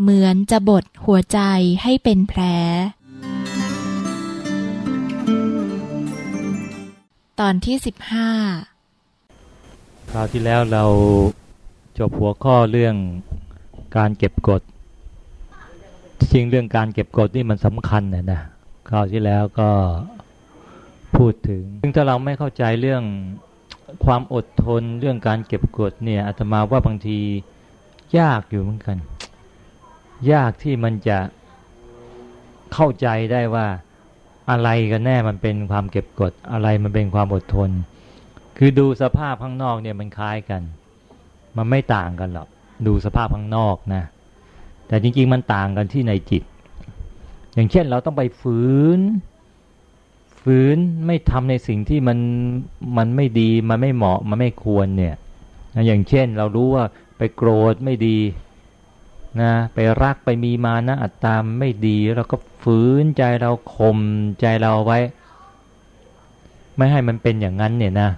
เหมือนจะบดหัวใจให้เป็นแผล ตอนที่สิบห้าคราวที่แล้วเราจบหัวข้อเรื่องการเก็บกดจริงเรื่องการเก็บกดนี่มันสำคัญนะนะคราวที่แล้วก็พูดถึง ซึ่งถ้าเราไม่เข้าใจเรื่องความอดทนเรื่องการเก็บกดเนี่ยอาตมาว่าบางทียากอยู่เหมือนกัน ยากที่มันจะเข้าใจได้ว่าอะไรกันแน่มันเป็นความเก็บกด อะไรมันเป็นความอดทน คือดูสภาพข้างนอกเนี่ยมันคล้ายกัน มันไม่ต่างกันหรอกดูสภาพข้างนอกนะ แต่จริง ๆ มันต่างกันที่ในจิต อย่างเช่นเราต้องไปฝืน ฝืนไม่ทำในสิ่งที่มันมันไม่ดีมันไม่เหมาะมันไม่ควรเนี่ยอย่างเช่นเรารู้ว่าไปโกรธไม่ดี นะไปรักไปมีมานะอัตตามไม่ดีเราก็ฝืนใจเราข่มใจเราไว้ ไม่ให้มันเป็นอย่างนั้นเนี่ยนะ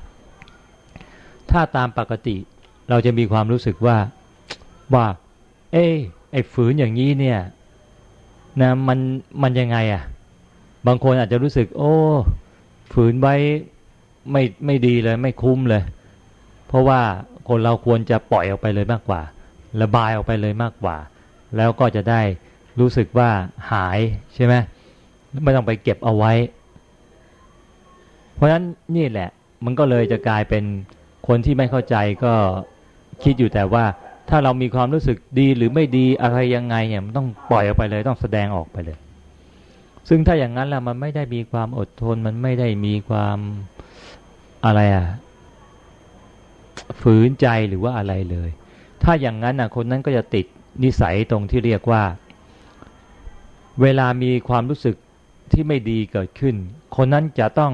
ถ้าตามปกติเราจะมีความรู้สึกว่าว่า เอ้ไอ้ฝืนอย่างนี้เนี่ยนะมันมันยังไงอะ่ะ บางคนอาจจะรู้สึก โอ้ ฝืนไว้ไม่ไม่ดีเลย ไม่คุ้มเลย เพราะว่าคนเราควรจะปล่อยออกไปเลยมากกว่า ระบายออกไปเลยมากกว่า แล้วก็จะได้รู้สึกว่าหายใช่ไหมไม่ต้องไปเก็บเอาไว้ เพราะฉะนั้นนี่แหละ มันก็เลยจะกลายเป็นคนที่ไม่เข้าใจก็คิดอยู่แต่ว่า ถ้าเรามีความรู้สึกดีหรือไม่ดีอะไรยังไงเนี่ยมันต้องปล่อยออกไปเลยต้องแสดงออกไปเลย ซึ่งถ้าอย่างนั้นแล้วมันไม่ได้มีความอดทน มันไม่ได้มีความอะไรอะฝืนใจหรือว่าอะไรเลย ถ้าอย่างนั้นอะคนนั้นก็จะติดนิสัยตรงที่เรียกว่า เวลามีความรู้สึกที่ไม่ดีเกิดขึ้น คนนั้นจะต้อง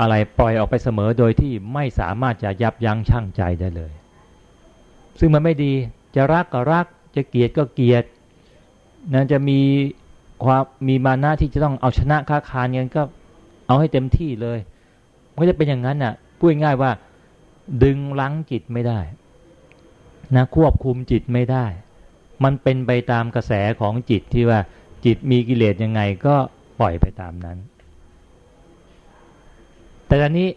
อะไรปล่อยออกไปเสมอโดยที่ไม่สามารถจะยับยั้งชั่งใจได้เลย ซึ่งมันไม่ดีจะรักก็รัก จะเกลียดก็เกลียดนั้นจะมีความมีมานะที่จะต้องเอาชนะค้าคานกันก็เอาให้เต็มที่เลยมันจะเป็นอย่างนั้นน่ะพูดง่ายว่า ดึงลังจิตไม่ได้ นะควบคุมจิตไม่ได้ มันเป็นไปตามกระแสของจิตที่ว่าจิตมีกิเลสยังไงก็ปล่อยไปตามนั้น แต่ตอนนี้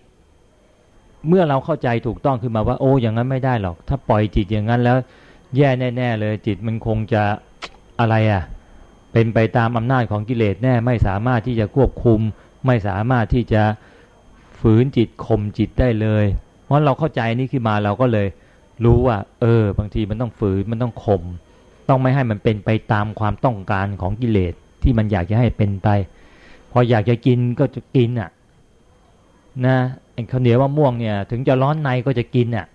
เมื่อเราเข้าใจถูกต้องขึ้นมาว่าโอ้อย่างนั้นไม่ได้หรอก ถ้าปล่อยจิตอย่างนั้นแล้ว แย่แน่ๆเลย จิตมันคงจะอะไรอะ่ะ เป็นไปตามอำนาจของกิเลสแน่ไม่สามารถที่จะควบคุม ไม่สามารถที่จะฝืนจิตข่มจิตได้เลย เพราะเราเข้าใจนี่ขึ้นมาเราก็เลย รู้ว่า เออ บางทีมันต้องฝืนมันต้องข่มต้องไม่ให้มันเป็นไปตามความต้องการของกิเลสที่มันอยากจะให้เป็นไป พออยากจะกินก็จะกินอะ นะไอ้ข้าวเหนียวมะม่วงเนี่ย ถึงจะร้อนในก็จะกินอะ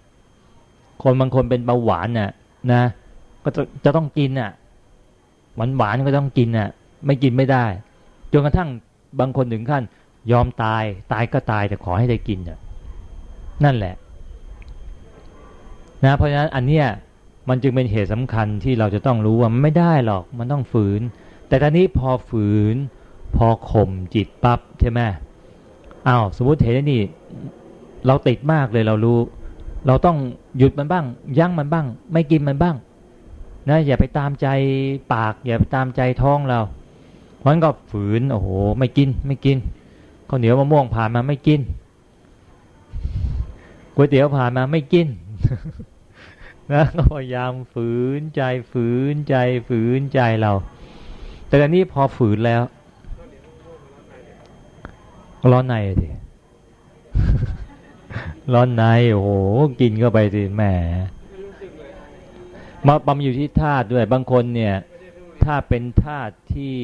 คนบางคนเป็นเบาหวานน่ะ นะ ก็จะจะต้องกินอะหวานหวานก็ต้องกินอะ ไม่กินไม่ได้จนกระทั่งบางคนถึงขั้น ยอมตายตายก็ตายแต่ขอให้ได้กินอะ นั่นแหละ นะเพราะฉะนั้นอันเนี้ยมันจึงเป็นเหตุสำคัญที่เราจะต้องรู้ว่ามันไม่ได้หรอกมันต้องฝืน แต่ตอนนี้พอฝืน พอข่มจิตปั๊บใช่ไหมอ้าวสมมติเห็นนี่ เราติดมากเลยเรารู้ เราต้องหยุดมันบ้าง ยั้งมันบ้าง ไม่กินมันบ้างนะอย่าไปตามใจปาก อย่าไปตามใจท้องเราเพราะนั้นก็ฝืนโอ้โหไม่กินไม่กินข้าวเหนียวมะม่วงผ่านมาไม่กินก๋วยเตี๋ยวผ่านมาไม่กิน นะก็พยายามฝืนใจฝืนใจฝืนใจเรา แต่ตอนนี้พอฝืนแล้วร้อนในสิร้อนในโอ้โหกินเข้าไปสิแหมมาบำอยู่ที่ธาตุด้วยบางคนเนี่ย ถ้าเป็นธาตุที่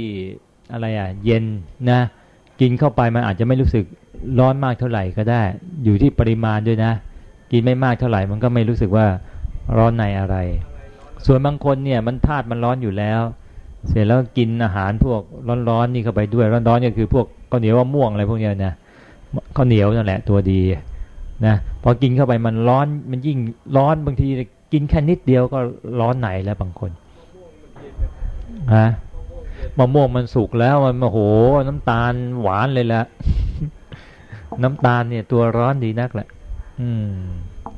อะไรอะ เย็นนะ กินเข้าไปมันอาจจะไม่รู้สึกร้อนมากเท่าไหร่ก็ได้ อยู่ที่ปริมาณด้วยนะ กินไม่มากเท่าไหร่มันก็ไม่รู้สึกว่า ร้อนในอะไร ส่วนบางคนเนี่ยมันธาตุมันร้อนอยู่แล้ว เสร็จแล้วกินอาหารพวกร้อนๆนี่เข้าไปด้วยร้อนๆก็คือพวกข้าวเหนียวว่าม่วงอะไรพวกนี้นะข้าวเหนียวนั่นแหละตัวดีนะพอกินเข้าไปมันร้อนมันยิ่งร้อนบางทีกินแค่นิดเดียวก็ร้อนไหนแล้วบางคนฮะมะม่วงมันสุกแล้วมันโอ้โห น้ำตาลหวานเลยละน้ำตาลเนี่ยตัวร้อนดีนักแหละอืม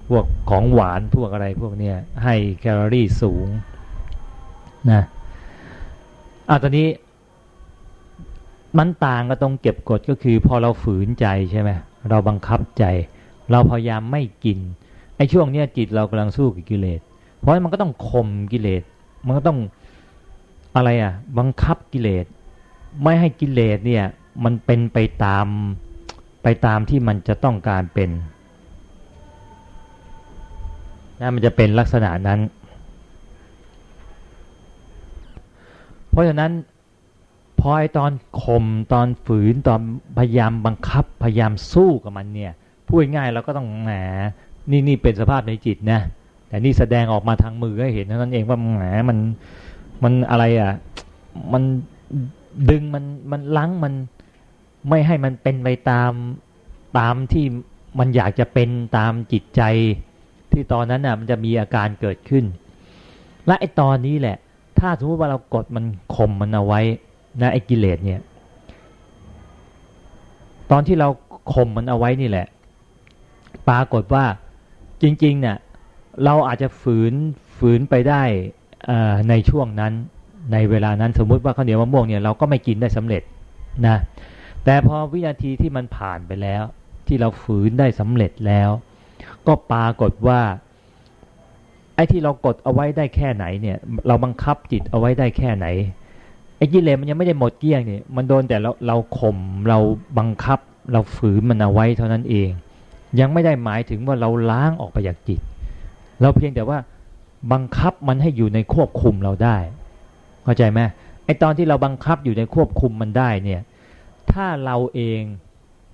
พวกของหวานพวกอะไรพวกเนี้ยให้แคลอรี่สูงนะอะตอนนี้มันต่างกับตรงเก็บกดก็คือ พอเราฝืนใจใช่ไหมเราบังคับใจ เราพยายามไม่กินไอ้ช่วงเนี้ยจิตเรากำลังสู้กับกิเลส เพราะมันก็ต้องข่มกิเลส มันก็ต้องอะไรอะ บังคับกิเลส ไม่ให้กิเลสเนี่ย มันเป็นไปตามไปตามที่มันจะต้องการเป็น นะมันจะเป็นลักษณะนั้น เพราะฉะนั้นพอไอตอนข่มตอนฝืนตอนพยายามบังคับพยายามสู้กับมันเนี่ยพูดง่ายเราก็ต้องแหมนี่นี่เป็นสภาพในจิตนะแต่นี่แสดงออกมาทางมือให้เห็นนั้นเองว่าแหมมันมันอะไรอะมันดึงมันมันลังมันไม่ให้มันเป็นไปตามตามที่มันอยากจะเป็นตามจิตใจ ที่ตอนนั้นน่ะมันจะมีอาการเกิดขึ้น และไอ้ตอนนี้แหละ ถ้าสมมติว่าเรากดมันข่มมันเอาไว้นะไอ้กิเลสเนี่ย ตอนที่เราข่มมันเอาไว้นี่แหละ ปรากฏว่าจริงๆเนี่ยเราอาจจะฝืนฝืนไปได้ในช่วงนั้นในเวลานั้นสมมุติว่าข้าวเหนียวมะม่วงเนี่ยเราก็ไม่กินได้สำเร็จนะแต่พอวินาทีที่มันผ่านไปแล้ว ที่เราฝืนได้สำเร็จแล้ว ก็ปรากฏว่าไอ้ที่เรากดเอาไว้ได้แค่ไหนเนี่ย เราบังคับจิตเอาไว้ได้แค่ไหนไอ้กิเลสมันยังไม่ได้หมดเกลี้ยงเนี่ยมันโดนแต่เราเราข่มเราบังคับ เราฝืนมันเอาไว้เท่านั้นเอง ยังไม่ได้หมายถึงว่าเราล้างออกไปจากจิต เราเพียงแต่ว่าบังคับมันให้อยู่ในควบคุมเราได้ เข้าใจไหมไอ้ตอนที่เราบังคับอยู่ในควบคุมมันได้เนี่ย ถ้าเราเอง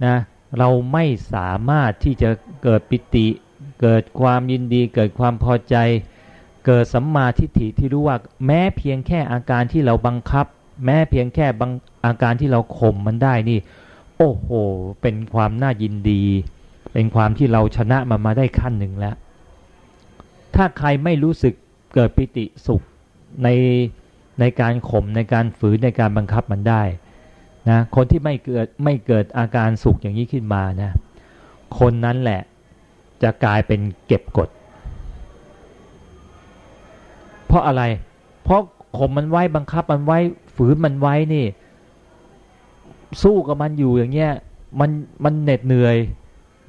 นะ เราไม่สามารถที่จะเกิดปิติ เกิดความยินดี เกิดความพอใจ เกิดสัมมาทิฏฐิที่รู้ว่าแม้เพียงแค่อาการที่เราบังคับ แม้เพียงแค่บางอาการที่เราข่มมันได้นี่ โอ้โห เป็นความน่ายินดี เป็นความที่เราชนะมันมาได้ขั้นหนึ่งแล้ว ถ้าใครไม่รู้สึกเกิดปิติสุขในในการข่มในการฝืนในการบังคับมันได้ นะคนที่ไม่เกิดไม่เกิดอาการสุขอย่างนี้ขึ้นมานะ คนนั้นแหละจะกลายเป็นเก็บกด เพราะอะไร เพราะข่มมันไว้บังคับมันไว้ฝืนมันไว้นี่ สู้กับมันอยู่อย่างเงี้ยมันมันเหน็ดเหนื่อย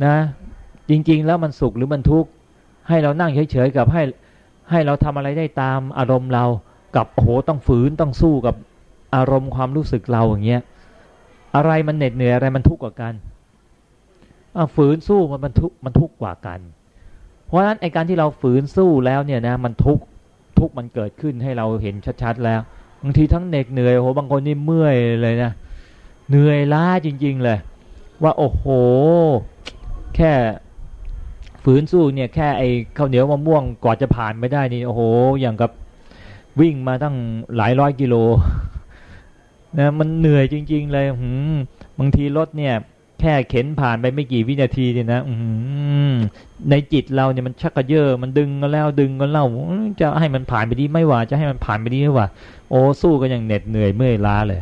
นะ จริง ๆ แล้วมันสุขหรือมันทุกข์ให้เรานั่งเฉยๆกับให้ให้เราทำอะไรได้ตามอารมณ์เรากับโอ้โหต้องฝืนต้องสู้กับอารมณ์ความรู้สึกเราอย่างเงี้ย อะไรมันเหน็ดเหนื่อยอะไรมันทุกข์กว่ากันฝืนสู้มันมันทุกมันทุกข์กว่ากัน เพราะฉะนั้นไอการที่เราฝืนสู้แล้วเนี่ยนะมันทุกข์ทุกข์มันเกิดขึ้นให้เราเห็นชัดๆแล้วบางทีทั้งเหน็ดเหนื่อยโอ้โหบางคนนี่เมื่อยเลยนะเหนื่อยล้าจริง ๆ เลย ว่าโอ้โห แค่ฝืนสู้เนี่ยแค่ไอ้ข้าวเหนียวมะม่วงกว่าจะผ่านไม่ได้นี่โอ้โห อย่างกับวิ่งมาตั้งหลายร้อยกิโล นะมันเหนื่อยจริง ๆ เลยหืมบางทีรถเนี่ย แค่เข็นผ่านไปไม่กี่วินาทีเนี่ยนะในจิตเราเนี่ยมันชักกระเยอะมันดึงกันแล้วดึงกันเล่าจะให้มันผ่านไปดีไม่ว่าจะให้มันผ่านไปดีไม่ว่า โอ้สู้กันอย่างเหน็ดเหนื่อยเมื่อยล้าเลย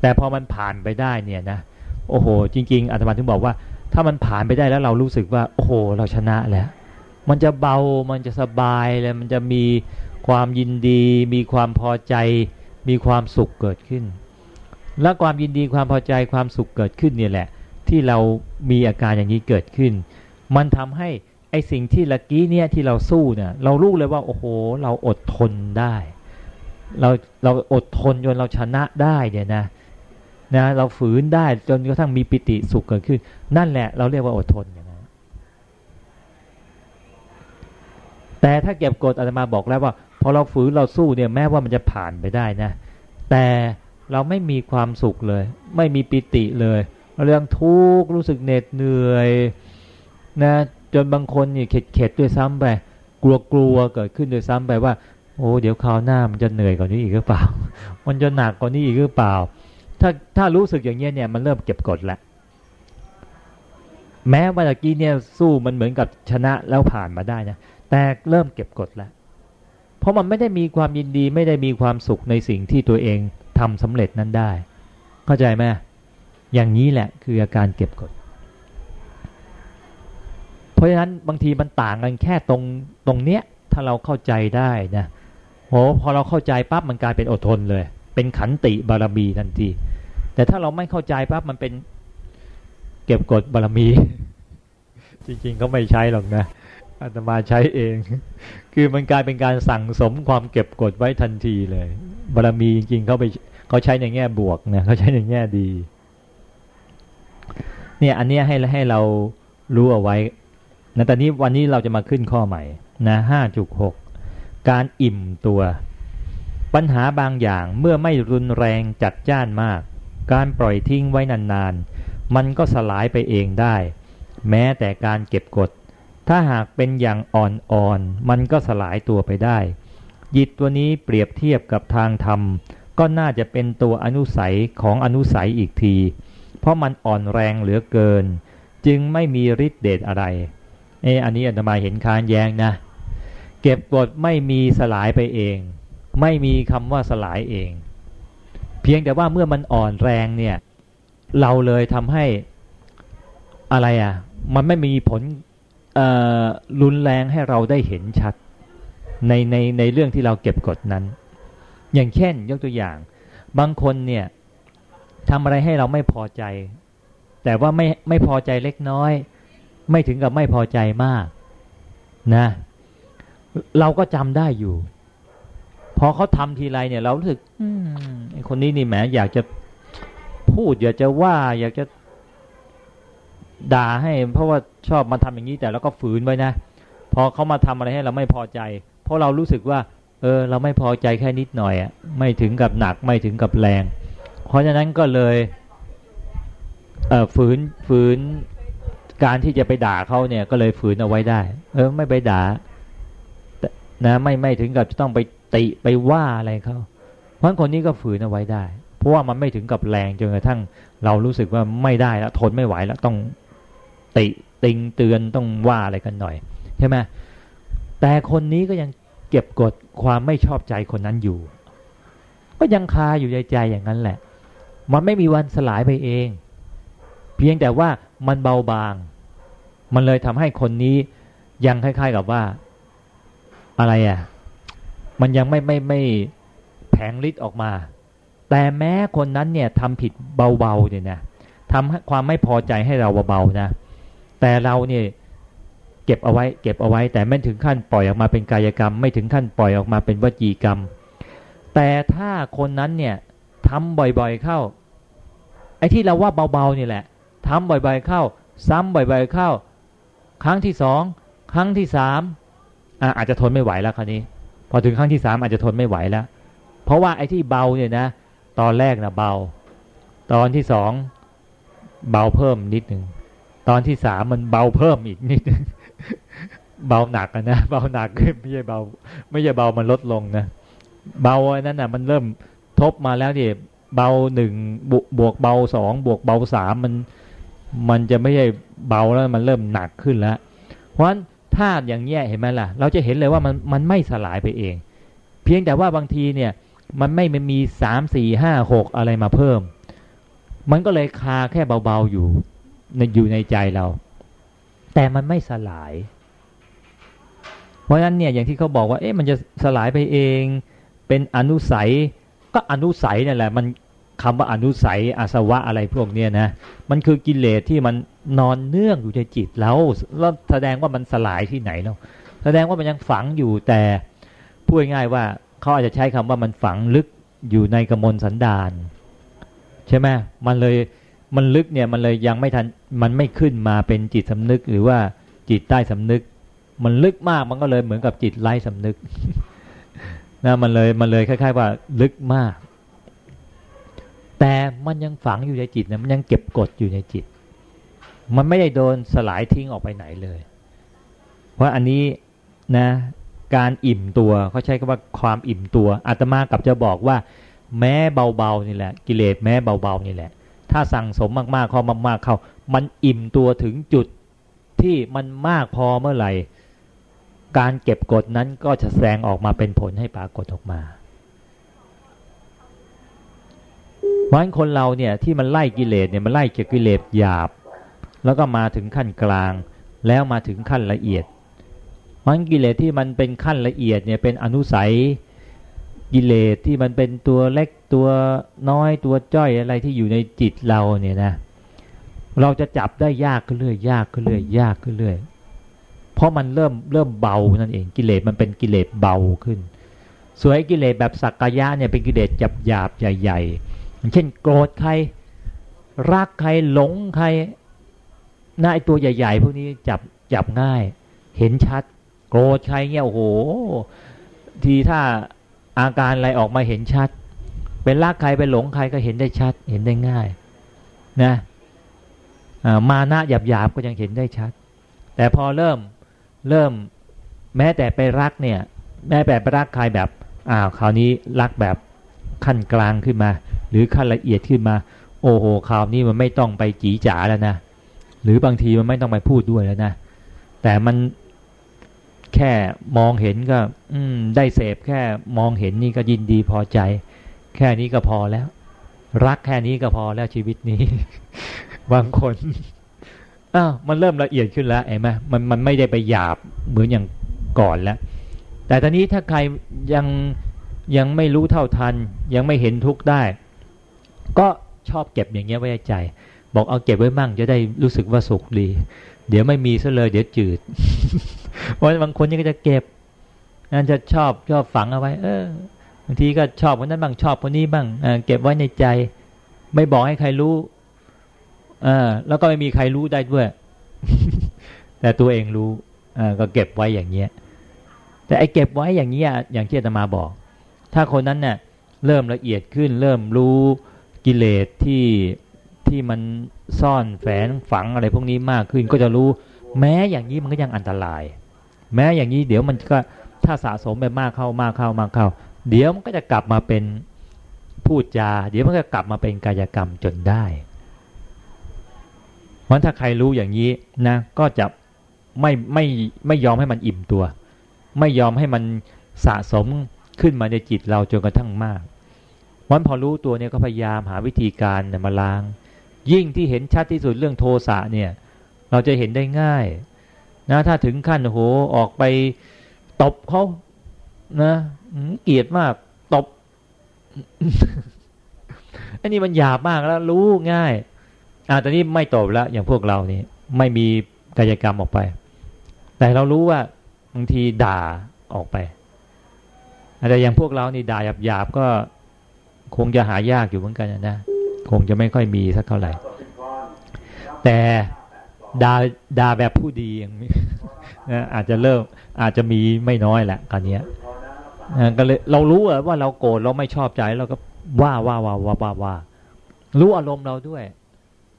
แต่พอมันผ่านไปได้เนี่ยนะโอ้โห จริง ๆอาตมาถึงบอกว่า ถ้ามันผ่านไปได้แล้วเรารู้สึกว่า โอ้โห เราชนะแล้วมันจะเบา มันจะสบายเลยมันจะมีความยินดี มีความพอใจ มีความสุขเกิดขึ้น และความยินดีความพอใจความสุขเกิดขึ้นเนี่ยแหละ ที่เรามีอาการอย่างนี้เกิดขึ้น มันทำให้ไอสิ่งที่ละกี้เนี่ยที่เราสู้เนี่ยเรารู้เลยว่าโอ้โห เราอดทนได้ เราเราอดทนจนเราชนะได้เนี่ยนะนะเราฝืนได้จนกระทั่งมีปิติสุขเกิดขึ้น นั่นแหละเราเรียกว่าอดทนอย่างนั้นแต่ถ้าเก็บกดอาตมาบอกแล้วว่าพอเราฝืนเราสู้เนี่ยแม้ว่ามันจะผ่านไปได้นะ แต่ เราไม่มีความสุขเลย ไม่มีปิติเลยเรื่องทุกข์รู้สึกเหน็ดเหนื่อยนะจนบางคนเนี่ยเข็ดเข็ดด้วยซ้ำไปกลัวกลัวเกิดขึ้นด้วยซ้ำไปว่า โอ้เดี๋ยวคราวหน้ามันจะเหนื่อยกว่านี้อีกหรือเปล่า มันจะหนักกว่านี้อีกหรือเปล่า ถ้าถ้ารู้สึกอย่างเงี้ยเนี่ยมันเริ่มเก็บกดแล้วแม้ว่าตะกี้เนี่ยสู้มันเหมือนกับชนะแล้วผ่านมาได้นะแต่เริ่มเก็บกดแล้วเพราะมันไม่ได้มีความยินดีไม่ได้มีความสุขในสิ่งที่ตัวเอง ทำสำเร็จนั้นได้ เข้าใจไหมอย่างนี้แหละคืออาการเก็บกด เพราะฉะนั้นบางทีมันต่างกันแค่ตรงตรงเนี้ยถ้าเราเข้าใจได้นะโหพอเราเข้าใจปั๊บมันกลายเป็นอดทนเลย เป็นขันติบารมีทันที แต่ถ้าเราไม่เข้าใจปั๊บมันเป็นเก็บกดบารมี จริงๆเขาไม่ใช้หรอกนะอาตมาใช้เอง คือมันกลายเป็นการสั่งสมความเก็บกดไว้ทันทีเลย บารมีจริงๆเขาไปเขาใช้ในแง่บวกนะเขาใช้ในแง่ดี เนี่ยอันนี้ให้ให้เรารู้เอาไว้นะแต่นี้วันนี้เราจะมาขึ้นข้อใหม่นะห้าจุดหกการอิ่มตัว ปัญหาบางอย่างเมื่อไม่รุนแรงจัดจ้านมาก การปล่อยทิ้งไว้นานๆ มันก็สลายไปเองได้ แม้แต่การเก็บกด ถ้าหากเป็นอย่างอ่อนๆ มันก็สลายตัวไปได้ ยิตตัวนี้เปรียบเทียบกับทางธรรม ก็น่าจะเป็นตัวอนุสัยของอนุสัยอีกที เพราะมันอ่อนแรงเหลือเกิน จึงไม่มีฤทธิ์เดชอะไร เอออันนี้อาตมาเห็นคานแย้งนะ เก็บกดไม่มีสลายไปเอง ไม่มีคำว่าสลายเอง เพียงแต่ว่าเมื่อมันอ่อนแรงเนี่ย เราเลยทำให้อะไรอะ่ะ มันไม่มีผลรุนแรงให้เราได้เห็นชัด ในในในเรื่องที่เราเก็บกดนั้น อย่างเช่น ยกตัวอย่าง บางคนเนี่ยทำอะไรให้เราไม่พอใจ แต่ว่าไม่ไม่พอใจเล็กน้อย ไม่ถึงกับไม่พอใจมากนะ เราก็จำได้อยู่พอเขาทำทีไรเนี่ยเรารู้สึกไอ้คนนี้นี่แหมอยากจะพูดอยากจะว่าอยากจะด่าให้ เพราะว่าชอบมาทำอย่างนี้แต่เราก็ฝืนไว้นะ พอเขามาทำอะไรให้เราไม่พอใจ เพราะเรารู้สึกว่า เออ เราไม่พอใจแค่นิดหน่อยอะไม่ถึงกับหนักไม่ถึงกับแรง เพราะฉะนั้นก็เลยเออฝืนฝืนการที่จะไปด่าเขาเนี่ยก็เลยฝืนเอาไว้ได้ เออ ไม่ไปด่านะไม่ไม่ถึงกับจะต้องไปติไปว่าอะไรเขาเพราะคนนี้ก็ฝืนเอาไว้ได้ เพราะว่ามันไม่ถึงกับแรงจนกระทั่งเรารู้สึกว่าไม่ได้แล้วทนไม่ไหวแล้วต้องติติงเตือนต้องว่าอะไรกันหน่อยใช่ไหม แต่คนนี้ก็ยังเก็บกดความไม่ชอบใจคนนั้นอยู่ ก็ยังคาอยู่ในใจอย่างนั้นแหละ มันไม่มีวันสลายไปเอง เพียงแต่ว่ามันเบาบาง มันเลยทำให้คนนี้ยังคล้าย ๆกับว่า อะไรอะ มันยังไม่ไม่ไม่แผงฤทธิ์ออกมา แต่แม้คนนั้นเนี่ยทำผิดเบาๆเนี่ยนะทำความไม่พอใจให้เราเบาๆนะ แต่เราเนี่ย เก็บเอาไว้ เก็บเอาไว้ แต่ไม่ถึงขั้นปล่อยออกมาเป็นกายกรรม ไม่ถึงขั้นปล่อยออกมาเป็นวจีกรรม แต่ถ้าคนนั้นเนี่ยทำบ่อยๆเข้า ไอ้ที่เราว่าเบาๆนี่แหละทำบ่อยๆเข้า ซ้ำบ่อยๆเข้า ครั้งที่สองครั้งที่สามอาจจะทนไม่ไหวแล้วคราวนี้ พอถึงครั้งที่สามอาจจะทนไม่ไหวแล้ว เพราะว่าไอ้ที่เบาเนี่ยนะ ตอนแรกนะเบา ตอนที่สองเบาเพิ่มนิดหนึ่งตอนที่สามมันเบาเพิ่มอีกนิดนึง เบาหนักนะเบาหนักไม่ใช่เบา ไม่ใช่เบามันลดลงนะเบาอันนั้นนะมันเริ่มทบมาแล้วเนี่ยเบาหนึ่งบวกเบาสองบวกเบาสามมัน มันจะไม่ใช่เบาแล้วมันเริ่มหนักขึ้นแล้ว เพราะฉะนั้นธาตุอย่างแย่เห็นไหมล่ะ เราจะเห็นเลยว่ามันมันไม่สลายไปเอง เพียงแต่ว่าบางทีเนี่ย มันไม่มีสามสี่ห้าหกอะไรมาเพิ่ม มันก็เลยคาแค่เบาๆอยู่ในอยู่ในใจเรา แต่มันไม่สลาย เพราะฉะนั้นเนี่ยอย่างที่เขาบอกว่าเอ๊ะมันจะสลายไปเอง เป็นอนุสัย ก็อนุสัยนั่แหละ มันคำว่าอนุสัยอาสวะอะไรพวกเนี้ยนะมันคือกิเลสที่มันนอนเนื่องอยู่ในจิตแล้วแล้วแสดงว่ามันสลายที่ไหนเนาะแสดงว่ามันยังฝังอยู่แต่พูดง่ายว่าเขาอาจจะใช้คำว่ามันฝังลึกอยู่ในกระมลสันดานใช่ไหมมันเลยมันลึกเนี่ยมันเลยยังไม่ทัน มันไม่ขึ้นมาเป็นจิตสำนึกหรือว่าจิตใต้สำนึก มันลึกมากมันก็เลยเหมือนกับจิตไร้สำนึกนะมันเลยมันเลยคล้าย ๆ ว่าลึกมาก แต่มันยังฝังอยู่ในจิตนะมันยังเก็บกดอยู่ในจิต มันไม่ได้โดนสลายทิ้งออกไปไหนเลย เพราะอันนี้นะ การอิ่มตัวเขาใช้คำว่าความอิ่มตัวอาตมากับจะบอกว่า แม้เบาๆนี่แหละ กิเลสแม้เบาๆนี่แหละ ถ้าสั่งสมมากๆเข้ามากๆเข้า มันอิ่มตัวถึงจุดที่มันมากพอเมื่อไหร่ การเก็บกดนั้นก็จะแสดงออกมาเป็นผลให้ปรากฏออกมาเพราะฉะนั้นคนเราเนี่ยที่มันไล่กิเลสเนี่ยมันไล่เกิเลสหยาบ แล้วก็มาถึงขั้นกลาง แล้วมาถึงขั้นละเอียดมันกิเลสที่มันเป็นขั้นละเอียดเนี่ยเป็นอนุสัยกิเลสที่มันเป็นตัวเล็กตัวน้อยตัวจ้อยอะไรที่อยู่ในจิตเราเนี่ยนะเเราจะจับได้ยากขึ้นเรื่อยยากขึ้นเรื่อยยากขึ้นเรื่อยเพราะมันเริ่มเริ่มเบานั่นเองกิเลสมันเป็นกิเลสเบาขึ้น ส่วนกิเลสแบบสักกายะเนี่ยเป็นกิเลสหยาบหยาบใหญ่ๆเช่นโกรธใครรักใครหลงใครน่าไอตัวใหญ่ ๆ พวกนี้จับจับง่าย เห็นชัด โกรธใครเงี้ยโอ้โห ทีถ้าอาการอะไรออกมาเห็นชัด เป็นรักใครเป็นหลงใครก็เห็นได้ชัด เห็นได้ง่าย นะ มานะหยาบหยาบก็ยังเห็นได้ชัด แต่พอเริ่มเริ่มแม้แต่ไปรักเนี่ย แม้แต่ไปรักใครแบบอ้าวคราวนี้รักแบบขั้นกลางขึ้นมา หรือขั้นละเอียดขึ้นมา โอ้โหคราวนี้มันไม่ต้องไปจีจ๋าแล้วนะหรือบางทีมันไม่ต้องไปพูดด้วยแล้วนะแต่มันแค่มองเห็นก็ อืม ได้เสพแค่มองเห็นนี่ก็ยินดีพอใจ แค่นี้ก็พอแล้ว รักแค่นี้ก็พอแล้วชีวิตนี้ บางคนอ้าวมันเริ่มละเอียดขึ้นแล้วเห็นไหมมันมันไม่ได้ไปหยาบเหมือนอย่างก่อนแล้ว แต่ตอนนี้ถ้าใครยังยังไม่รู้เท่าทัน ยังไม่เห็นทุกได้ ก็ชอบเก็บอย่างเงี้ยไว้ในใจ บอกเอาเก็บไว้มั่งจะได้รู้สึกว่าสุขดี เดี๋ยวไม่มีซะเลยเดี๋ยวจืดเพราะบางคนนี่ก็จะเก็บนั่นจะชอบชอบฝังเอาไว้ เออบางทีก็ชอบคนนั้นบ้างชอบคนนี้บ้างเก็บไว้ในใจ ไม่บอกให้ใครรู้ อ แล้วก็ไม่มีใครรู้ได้ด้วย แต่ตัวเองรู้อก็เก็บไว้อย่างเงี้ย แต่ไอ้เก็บไว้อย่างเงี้ยอย่างที่อาตมาบอก ถ้าคนนั้นเนี่ยเริ่มละเอียดขึ้น เริ่มรู้กิเลสที่ที่มันซ่อนแฝงฝังอะไรพวกนี้มากขึ้น ก็จะรู้ แม้อย่างนี้มันก็ยังอันตราย แม้อย่างนี้เดี๋ยวมันก็ถ้าสะสมไปมากเข้ามากเข้ามากเข้า เดี๋ยวมันก็จะกลับมาเป็นพูดจา เดี๋ยวมันก็กลับมาเป็นกายกรรมจนได้ เพราะถ้าใครรู้อย่างนี้นะก็จะไม่ไม่ไม่ยอมให้มันอิ่มตัว ไม่ยอมให้มันสะสมขึ้นมาในจิตเราจนกระทั่งมากวันพอรู้ตัวเนี่ยก็พยายามหาวิธีการมาล้าง ยิ่งที่เห็นชัดที่สุดเรื่องโทสะเนี่ย เราจะเห็นได้ง่ายนะถ้าถึงขั้นโหออกไปตบเขานะเกลียดมากตบอันนี้มันหยาบมากแล้วรู้ง่าย อ่าตอนนี้ไม่ตบแล้ว อย่างพวกเรานี่ไม่มีกายกรรมออกไป แต่เรารู้ว่าบางทีด่าออกไปแต่อย่างพวกเรานี่ด่าหยาบๆก็คงจะหายากอยู่เหมือนกันนะคงจะไม่ค่อยมีสักเท่าไหร่ แต่ด่าด่าแบบผู้ดีอย่างนี้อาจจะเริ่มอาจจะมีไม่น้อยแหละกันเนี้ยก็เลยเรารู้ว่าเราโกรธเราไม่ชอบใจเราก็ว่าว่าว่าว่าว่ารู้อารมณ์เราด้วย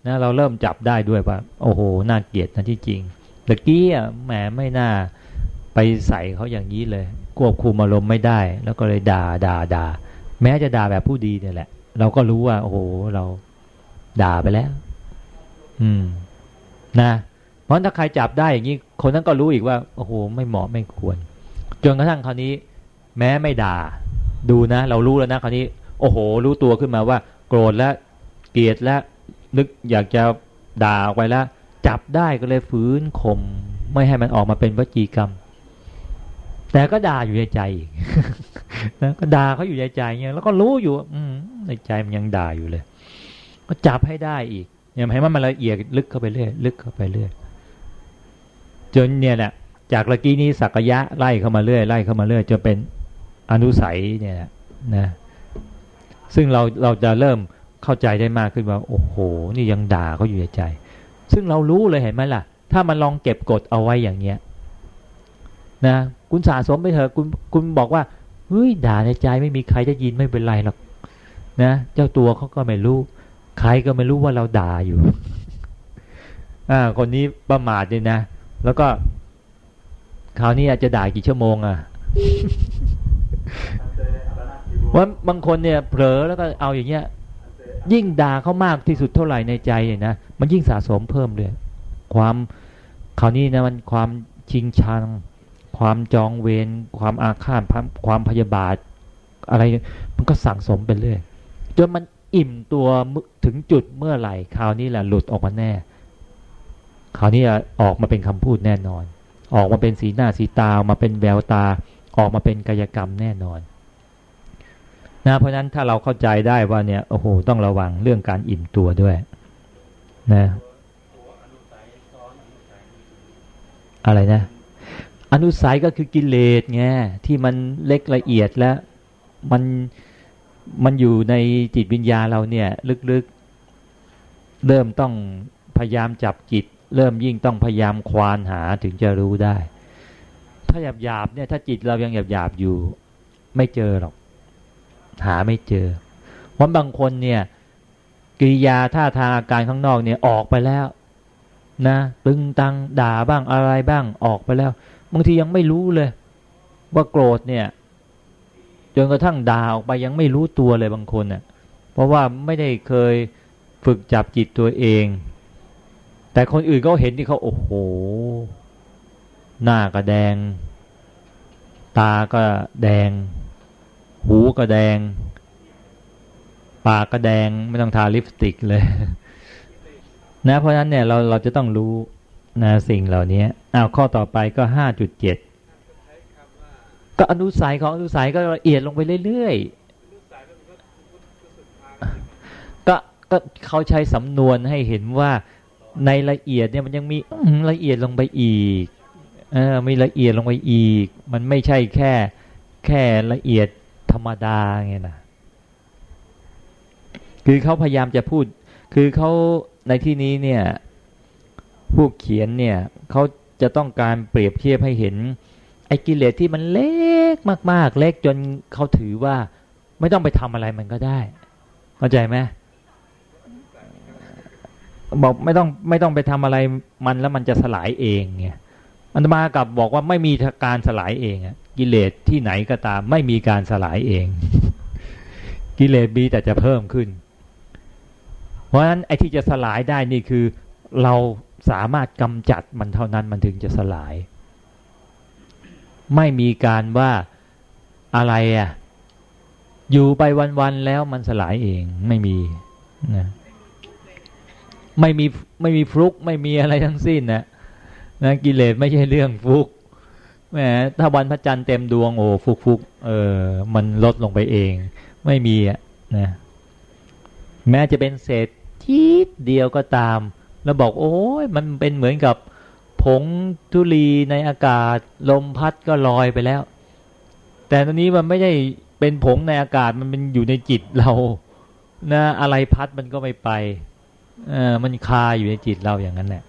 นะเราเริ่มจับได้ด้วยว่า โอ้โหน่าเกลียดนะที่จริงตะกี้อะแหมไม่น่าไปใส่เขาอย่างนี้เลย ควบคุมอารมณ์ไม่ได้ แล้วก็เลยด่าด่าด่าแม้จะด่าแบบผู้ดีเนี่ยแหละ เราก็รู้ว่า โอ้โหเราด่าไปแล้ว อืม นะเพราะถ้าใครจับได้อย่างนี้คนนั้นก็รู้อีกว่าโอ้โหไม่เหมาะไม่ควร จนกระทั่งคราวนี้ แม้ไม่ด่า ดูนะ เรารู้แล้วนะคราวนี้ โอ้โห รู้ตัวขึ้นมาว่า โกรธแล้วเกลียดแล้ว นึกอยากจะด่าออกไปแล้ว จับได้ก็เลยฝืนข่มไม่ให้มันออกมาเป็นวจีกรรม แต่ก็ด่าอยู่ในใจอีกนะก็ด่าเขาอยู่ในใจเงี้ยแล้วก็รู้อยู่ อืในใจมันยังด่าอยู่เลย ก็จับให้ได้อีกย่างให้มันมันละเอียดลึกเข้าไปเรื่อยลึกเข้าไปเรื่อยจนเนี่ยแหละจากเมื่อกี้นี้สักยะไล่เข้ามาเรื่อยไล่เข้ามาเรื่อยจนเป็นอนุสัยเนี่ยนะซึ่งเราเราจะเริ่ม เข้าใจได้มากขึ้นว่า โอ้โห นี่ยังด่าเขาอยู่ในใจ ซึ่งเรารู้เลยเห็นไหมล่ะ ถ้ามันลองเก็บกดเอาไว้อย่างเงี้ยนะคุณสะสมไปเถอะคุณคุณบอกว่าเฮ้ยด่าในใจไม่มีใครจะยินไม่เป็นไรหรอกนะเจ้าตัวเขาก็ไม่รู้ ใครก็ไม่รู้ว่าเราด่าอยู่อ่าคนนี้ประมาทเลยนะ แล้วก็คราวนี้อาจจะด่ากี่ชั่วโมงอะว่าบางคนเนี่ยเผลอแล้วก็เอาอย่างเงี้ย ยิ่งด่าเขามากที่สุดเท่าไหร่ในใจเนี่ยนะมันยิ่งสะสมเพิ่มเลยความคราวนี้นะมันความชิงชัง ความจองเวรความอาฆาตความพยาบาท อะไรมันก็สั่งสมไปเรื่อยจนมันอิ่มตัวถึงจุดเมื่อไหร่คราวนี้แหละหลุดออกมาแน่ คราวนี้ออกมาเป็นคำพูดแน่นอน ออกมาเป็นสีหน้าสีตามาเป็นแววตา ออกมาเป็นกายกรรมแน่นอน นะเพราะนั้นถ้าเราเข้าใจได้ว่าเนี่ยโอ้โหต้องระวังเรื่องการอิ่มตัวด้วยนะอะไรนะ อนุสัยก็คือกิเลสไงที่มันเล็กละเอียดแล้วมันมันอยู่ในจิตวิญญาเราเนี่ยลึกๆ เริ่มต้องพยายามจับจิต เริ่มยิ่งต้องพยายามควานหาถึงจะรู้ได้ ถ้าหยาบหยาบเนี่ยถ้าจิตเรายังหยาบหยาบอยู่ ไม่เจอหรอก หาไม่เจอเพราะบางคนเนี่ยกิริยาท่าทางอาการข้างนอกเนี่ยออกไปแล้ว นะตึงตังด่าบ้างอะไรบ้างออกไปแล้ว บางทียังไม่รู้เลย ว่าโกรธเนี่ยจนกระทั่งด่าออกไปยังไม่รู้ตัวเลยบางคนเน่ยเพราะว่าไม่ได้เคยฝึกจับจิตตัวเอง แต่คนอื่นก็เห็นที่เขาโอ้โห หน้าก็แดง ตาก็แดง หูก็แดง ปากก็แดงไม่ต้องทาลิปสติกเลย นะเพราะฉะนั้นเนี่ยเราเราจะต้องรู้นะสิ่งเหล่านี้อ้าวข้อต่อไปก็ห้าจุดเจ็ดก็อนุสัยของอนุสัยก็ละเอียดลงไปเรื่อยๆก็ก็เขาใช้สำนวนให้เห็นว่าในละเอียดเนี่ยมันยังมีละเอียดลงไปอีก เออมีละเอียดลงไปอีก มันไม่ใช่แค่ แค่ละเอียด ธรรมดาไงนะคือเขาพยายามจะพูด คือเขาในที่นี้เนี่ย ผู้เขียนเนี่ยเขาจะต้องการเปรียบเทียบให้เห็น ไอ้กิเลสที่มันเล็กมาก ๆ เล็กจนเขาถือว่า ไม่ต้องไปทำอะไรมันก็ได้ เข้าใจไหมบอกไม่ต้องไม่ต้องไปทำอะไรมันแล้วมันจะสลายเองไงอันตมากับบอกว่าไม่มีการสลายเองอะ กิเลสที่ไหนก็ตาม ไม่มีการสลายเอง กิเลสมีแต่จะเพิ่มขึ้น เพราะฉะนั้นไอ้ที่จะสลายได้นี่คือ เราสามารถกำจัดมันเท่านั้นมันถึงจะสลาย ไม่มีการว่าอะไรอะอยู่ไปวันๆแล้วมันสลายเองไม่มีนะไม่มีไม่มีฟลุกไม่มีอะไรทั้งสิ้นนะนะกิเลสไม่ใช่เรื่องฟลุก แหมถ้าวันพระจันทร์เต็มดวงโอ้ฟุกฟุกเออมันลดลงไปเอง ไม่มีอะนะแม้จะเป็นเศษทีเดียวก็ตาม แล้วบอกโอ้ยมันเป็นเหมือนกับผงทุลีในอากาศ ลมพัดก็ลอยไปแล้ว แต่ตอนนี้มันไม่ได้เป็นผงในอากาศมันเป็นอยู่ในจิตเรานะอะไรพัดมันก็ไม่ไปเออมันคาอยู่ในจิตเราอย่างนั้นแหละ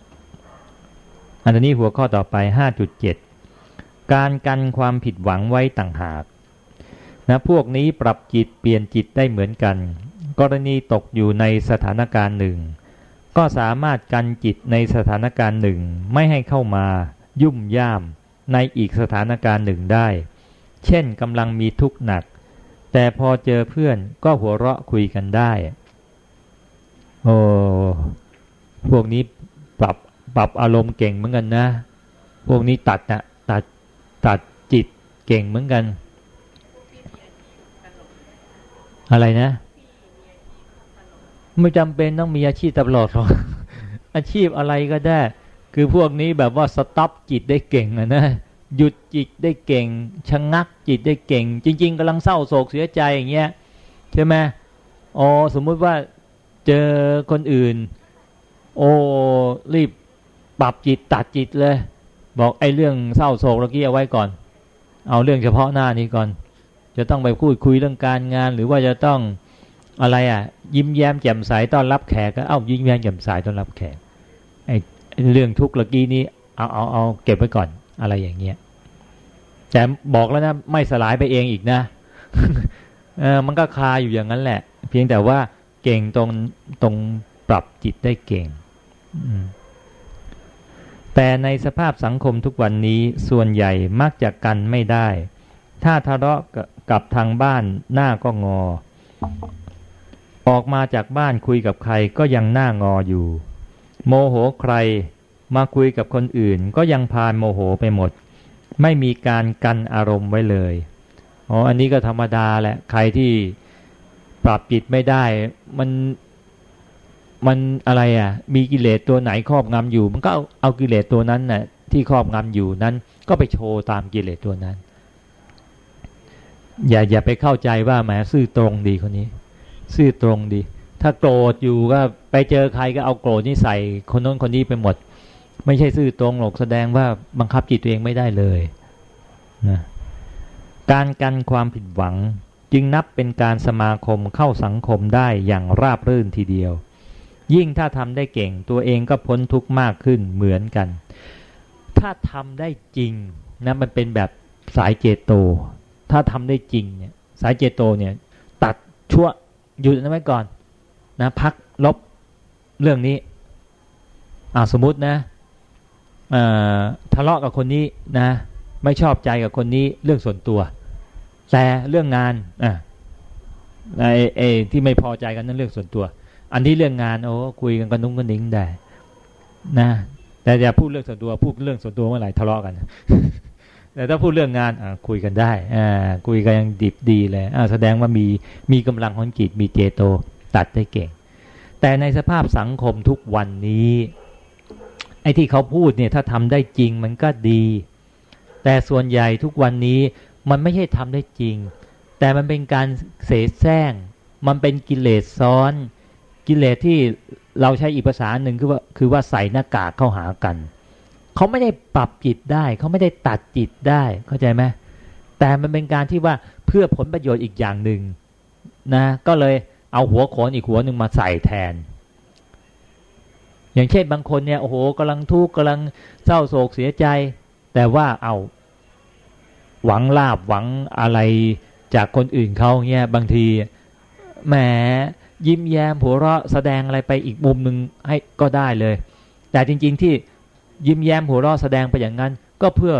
อันนี้หัวข้อต่อไปห้าจุดเจ็ด การกันความผิดหวังไว้ต่างหากนะพวกนี้ปรับจิตเปลี่ยนจิตได้เหมือนกัน กรณีตกอยู่ในสถานการณ์หนึ่ง ก็สามารถกันจิตในสถานการณ์หนึ่งไม่ให้เข้ามา ยุ่มย่ามในอีกสถานการณ์หนึ่งได้ เช่นกำลังมีทุกข์หนัก แต่พอเจอเพื่อนก็หัวเราะคุยกันได้ โอ้พวกนี้ปรับปรับอารมณ์เก่งเหมือนกันนะ พวกนี้ตัดนะ ตัดจิตเก่งเหมือนกัน อะไรนะ ไม่จำเป็นต้องมีอาชีพตลอดหรอกอาชีพอะไรก็ได้ คือพวกนี้แบบว่าสต็อปจิตได้เก่งนะหยุดจิตได้เก่งชะงงักจิตได้เก่ง จริง ๆกำลังเศร้าโศกเสียใจอย่างเงี้ยใช่ไหมอ๋อสมมุติว่าเจอคนอื่น โอ้รีบปรับจิตตัดจิตเลย บอกไอ้เรื่องเศร้าโศกเมื่อกี้เอาไว้ก่อน เอาเรื่องเฉพาะหน้านี้ก่อน จะต้องไปพูดคุยเรื่องการงาน หรือว่าจะต้องอะไรอะ ยิ้มแย้มแจ่มใสต้อนรับแขกก็เอ้ายิ้มแย้มแจ่มใสต้อนรับแขกไอ้เรื่องทุกข์เมื่อกี้นี้เอาเอาเอาเก็บไว้ก่อนอะไรอย่างเงี้ยแต่บอกแล้วนะไม่สลายไปเองอีกนะเออมันก็คาอยู่อย่างนั้นแหละ เพียงแต่ว่าเก่งตรงตรงปรับจิตได้เก่ง แต่ในสภาพสังคมทุกวันนี้ส่วนใหญ่มักจะกันไม่ได้ ถ้าทะเลาะกับทางบ้านหน้าก็งอ ออกมาจากบ้านคุยกับใครก็ยังหน้างออยู่ โมโหใครมาคุยกับคนอื่นก็ยังพานโมโหไปหมด ไม่มีการกันอารมณ์ไว้เลยอ๋ออันนี้ก็ธรรมดาแหละใครที่ปรับจิตไม่ได้ มัน มันอะไรอะ มีกิเลสตัวไหนครอบงำอยู่ มันก็เอาเอากิเลสตัวนั้นน่ะที่ครอบงำอยู่นั้น ก็ไปโชว์ตามกิเลสตัวนั้น อย่าอย่าไปเข้าใจว่าแหมซื่อตรงดีคนนี้ ซื่อตรงดี ถ้าโกรธอยู่ก็ไปเจอใครก็เอาโกรธนี่ใส่คนโน้นคนนี้ไปหมด ไม่ใช่ซื่อตรงหรอกแสดงว่าบังคับจิตตัวเองไม่ได้เลยนะการกันความผิดหวังจึงนับเป็นการสมาคมเข้าสังคมได้อย่างราบรื่นทีเดียว ยิ่งถ้าทำได้เก่ง ตัวเองก็พ้นทุกข์มากขึ้นเหมือนกัน ถ้าทำได้จริงนะมันเป็นแบบสายเจโต ถ้าทำได้จริงเนี่ยสายเจโตเนี่ยตัดชั่วหยุดนั้นไว้ก่อนนะพักลบเรื่องนี้อ่าสมมตินะทะเลาะกับคนนี้นะ ไม่ชอบใจกับคนนี้เรื่องส่วนตัว แต่เรื่องงานอะไอ้ที่ไม่พอใจกันนั่นเรื่องส่วนตัว อันนี้เรื่องงานโอ้คุยกันกันนุ้งกันนิ้งได้นะแต่อย่าพูดเรื่องส่วนตัวพูดเรื่องส่วนตัวเมื่อไหร่ทะเลาะกัน แต่ถ้าพูดเรื่องงานอ่าคุยกันได้อ่าคุยกันยังดิบดีเลยอ่าแสดงว่ามีมีกำลังของจิตมีเจโตตัดได้เก่ง แต่ในสภาพสังคมทุกวันนี้ไอ้ที่เขาพูดเนี่ยถ้าทำได้จริงมันก็ดี แต่ส่วนใหญ่ทุกวันนี้มันไม่ใช่ทำได้จริง แต่มันเป็นการเสแสร้ง มันเป็นกิเลสซ้อน กิเลสที่เราใช้อีกภาษาหนึ่งคือว่าคือว่าใส่หน้ากากเข้าหากันเขาไม่ได้ปรับจิตได้เขาไม่ได้ตัดจิตได้เข้าใจไหมแต่มันเป็นการที่ว่าเพื่อผลประโยชน์อีกอย่างหนึ่งนะ ก็เลยเอาหัวโขนอีกหัวหนึ่งมาใส่แทน อย่างเช่นบางคนเนี่ยโอ้โหกำลังทุกข์กำลังเศร้าโศกเสียใจ แต่ว่าเอาหวังลาบหวังอะไรจากคนอื่นเขาเนี่ยบางทีแหม ยิ้มแย้มหัวเราะแสดงอะไรไปอีกมุมหนึ่งให้ก็ได้เลย แต่จริง ๆที่ยิ้มแย้มหัวเราะแสดงไปอย่างนั้น ก็เพื่อ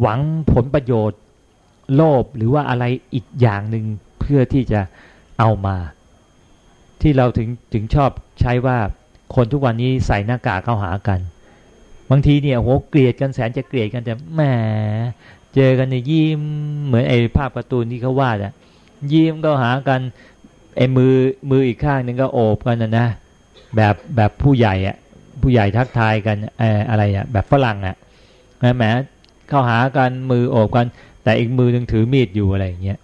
หวังผลประโยชน์ โลภหรือว่าอะไรอีกอย่างหนึ่งเพื่อที่จะเอามา ที่เราถึงถึงชอบใช้ว่าคนทุกวันนี้ใส่หน้ากากเข้าหากัน บางทีเนี่ยโหเกลียดกันแสนจะเกลียดกันแต่แหมเจอกันเนี่ยยิ้มเหมือนไอ้ภาพการ์ตูนที่เขาวาดอะยิ้มก็หากัน ไอ้มือมืออีกข้างหนึ่งก็โอบกันนะนะแบบแบบผู้ใหญ่อะผู้ใหญ่ทักทายกันอะไรอะแบบฝรั่งอะแหมเข้าหากันมือโอบกัน แต่อีกมือหนึ่งถือมีดอยู่อะไรอย่างเงี้ย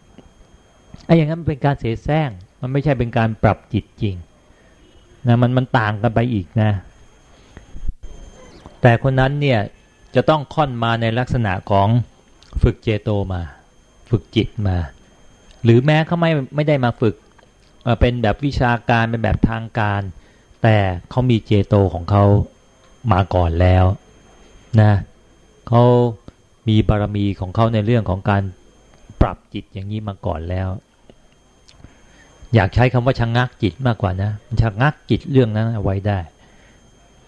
ไอ้อย่างนั้นเป็นการเสแสร้งมันไม่ใช่เป็นการปรับจิตจริงนะมันมันต่างกันไปอีกนะ แต่คนนั้นเนี่ยจะต้องค่อนมาในลักษณะของฝึกเจโตมา ฝึกจิตมา หรือแม้เขาไม่ไม่ได้มาฝึก เป็นแบบวิชาการเป็นแบบทางการ แต่เขามีเจโตของเขามาก่อนแล้วนะเขามีบารมีของเขาในเรื่องของการปรับจิตอย่างนี้มาก่อนแล้ว อยากใช้คำว่าชะงงักจิตมากกว่านะชะงงักจิตเรื่องนั้นเอาไว้ได้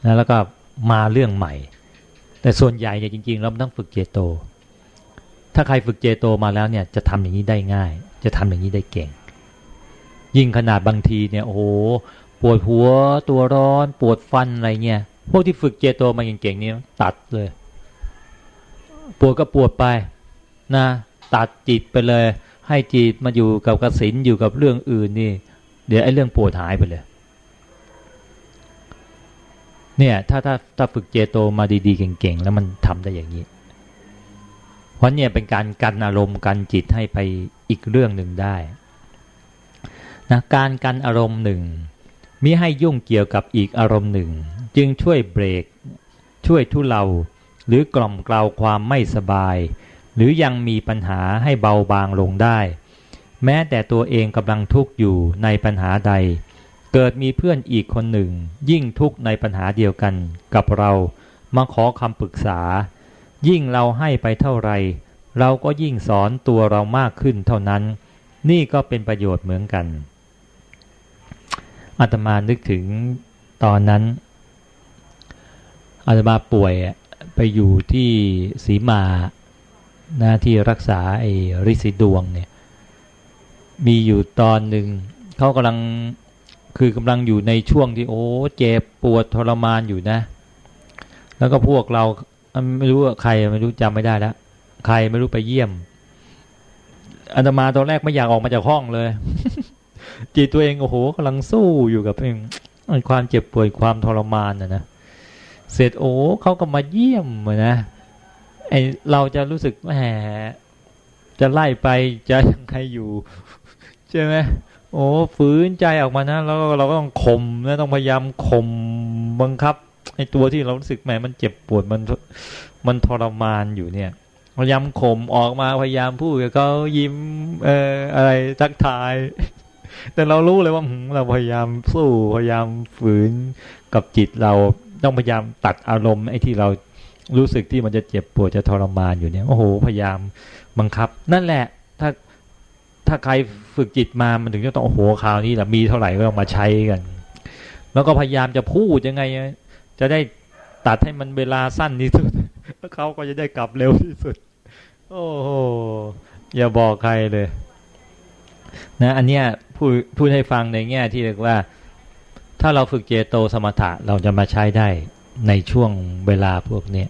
นะแล้วก็มาเรื่องใหม่ แต่ส่วนใหญ่เนี่ยจริงๆเราต้องฝึกเจโต ถ้าใครฝึกเจโตมาแล้วเนี่ยจะทำอย่างนี้ได้ง่าย จะทำอย่างนี้ได้เก่ง ยิ่งขนาดบางทีเนี่ยโอ้โหปวดหัวตัวร้อน ปวดฟันอะไรเงี้ยพวกที่ฝึกเจโตมาเก่งๆนี่ตัดเลย ปวดก็ปวดไปนะตัดจิตไปเลย ให้จิตมาอยู่กับกสินอยู่กับเรื่องอื่นนี่ เดี๋ยวไอ้เรื่องปวดหายไปเลย เนี่ย ถ้าถ้าถ้าฝึกเจโตมาดีๆเก่งๆแล้วมันทำได้อย่างนี้เพราะเนี่ยเป็นการกันอารมณ์กันจิตให้ไปอีกเรื่องหนึ่งได้ นะการกันอารมณ์หนึ่งมิให้ยุ่งเกี่ยวกับอีกอารมณ์หนึ่ง จึงช่วยเบรก ช่วยทุเลาหรือกล่อมกล่าวความไม่สบาย หรือยังมีปัญหาให้เบาบางลงได้ แม้แต่ตัวเองกำลังทุกข์อยู่ในปัญหาใด เกิดมีเพื่อนอีกคนหนึ่ง ยิ่งทุกข์ในปัญหาเดียวกันกับเรามาขอคำปรึกษา ยิ่งเราให้ไปเท่าไร เราก็ยิ่งสอนตัวเรามากขึ้นเท่านั้น นี่ก็เป็นประโยชน์เหมือนกัน อาตมานึกถึงตอนนั้นอาตมาป่วยไปอยู่ที่สีมาหน้าที่รักษาไอ้ริสิดวงเนี่ย มีอยู่ตอนหนึ่งเขากำลังคือกำลังอยู่ในช่วงที่โอ้เจ็บปวดทรมานอยู่นะ แล้วก็พวกเราไม่รู้ว่าใครไม่รู้จำไม่ได้แล้วใครไม่รู้ไปเยี่ยมอาตมาตอนแรกไม่อยากออกมาจากห้องเลย จิตตัวเองโอ้โหกำลังสู้อยู่กับเองความเจ็บป่วยความทรมานนะนะเสร็จโอ้เขาก็มาเยี่ยมนะไอเราจะรู้สึกแหมจะไล่ไปจะยังใครอยู่ใช่ไหมโอ้ฝืนใจออกมานะแล้วเราก็ต้องข่มนะต้องพยายามข่มบังคับไอตัวที่เรารู้สึกแหมมันเจ็บปวดมันมันทรมานอยู่เนี่ยพยายามข่มออกมาพยายามพูดกับเขายิ้มเอออะไรทักทาย แต่เรารู้เลยว่าเราพยายามสู้พยายามฝืนกับจิตเราต้องพยายามตัดอารมณ์ไอ้ที่เรารู้สึกที่มันจะเจ็บปวดจะทรมานอยู่เนี่ยโอ้โหพยายามบังคับ นั่นแหละถ้าถ้าใครฝึกจิตมามันถึงจะต้องโอ้โหคราวนี้แหละมีเท่าไหร่ก็ต้องมาใช้กัน แล้วก็พยายามจะพูดยังไง จะได้ตัดให้มันเวลาสั้นที่สุดแล้วเขาก็จะได้กลับเร็วที่สุด โอ้โหอย่าบอกใครเลย นะอันเนี้ยพูดพูดให้ฟังในแง่ที่เรียกว่า ถ้าเราฝึกเจโตสมถะเราจะมาใช้ได้ในช่วงเวลาพวกเนี้ย